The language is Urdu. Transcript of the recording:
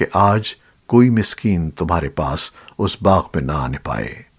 کہ آج کوئی مسکین تمہارے پاس اس باغ میں نہ آنے پائے۔